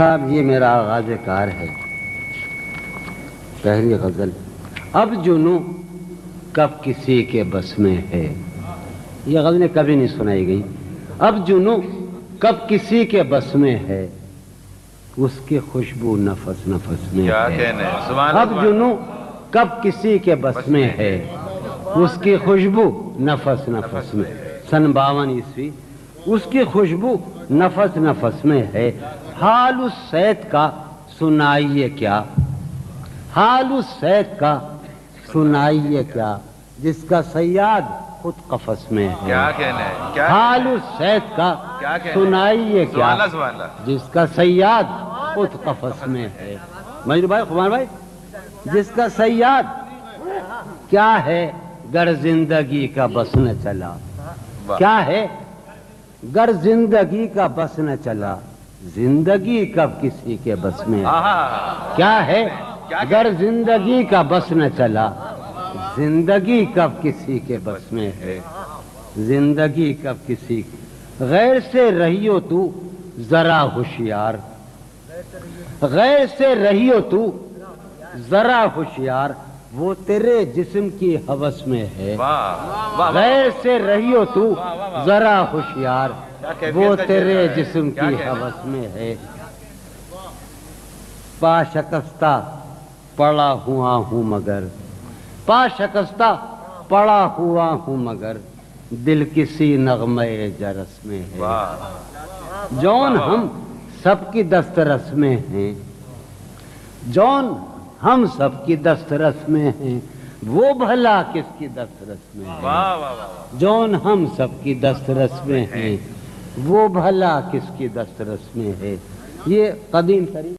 صاحب یہ میرا آغاز کار ہے۔ پہلی غزل۔ اب جنو کب کسی کے بس میں ہے۔ یہ غزلیں کبھی نہیں سنائی گئی اب جنو کب کسی کے بس میں ہے۔ اس کی خوشبو نفس نفس میں ہے۔ اب جنو کب کسی کے بس میں ہے۔ اس کی خوشبو نفس نفس میں۔ سن باون عیسوی۔ اس کی خوشبو نفس نفس میں ہے۔ حال اس سید کا سنائیے کیا۔ حال اس سید کا سنائیے کیا۔ جس کا سیاد خود قفس میں ہے۔ حال اس سید کا؟ سنائیے کیا۔ جس کا سیاد خود قفس میں ہے۔ مجھور بھائی خمار بھائی جس کا سیاد کیا ہے؟ گر زندگی کا بس نہ چلا. کیا ہے؟ گر زندگی کا بس نہ چلا زندگی کب کسی کے بس میں؟ کیا ہے؟ گر زندگی کا بس نہ چلا زندگی کب کسی کے بس میں ہے؟ زندگی کب کسی غیر سے رہیو تو ذرا ہوشیار۔ غیر سے رہیو تو ذرا ہوشیار وہ تیرے جسم کی حوث میں ہے۔ غیر سے رہیو تو ذرا ہوشیار وہ کا تیرے۔ جسم کی؟ حوث میں ہے۔ پا شکستہ پڑا ہوا ہوں مگر۔ پا شکستہ پڑا ہوا ہوں مگر۔ دل کسی نغمے جرس میں ہے۔ جون ہم سب کی دسترس میں ہیں۔ جون ہم سب کی دسترس میں ہیں۔ وہ بھلا کس کی دسترس میں ہے؟ جون ہم سب کی دسترس میں ہیں وہ بھلا کس کی دسترس میں ہے؟ یہ قدیم ترین